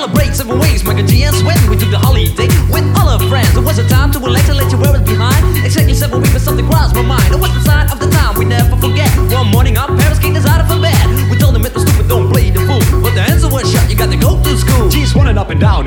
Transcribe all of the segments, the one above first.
celebrate seven ways, Michael a and when We took the holiday with all of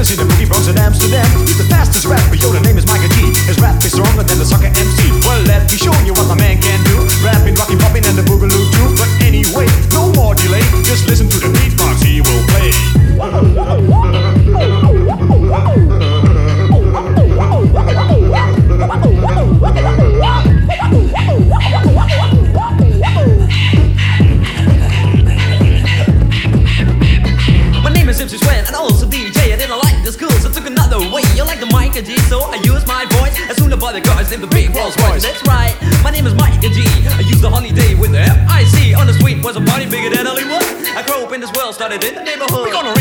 famous in the boogie bronze in Amsterdam. He's the fastest rapper. I use my voice. As soon as the cars in the big Rolls Royce. That's right, my name is Miker G. I use the holiday with the F I C. On the street was a party bigger than Hollywood. I grew up in this world, started in the neighborhood. We gonna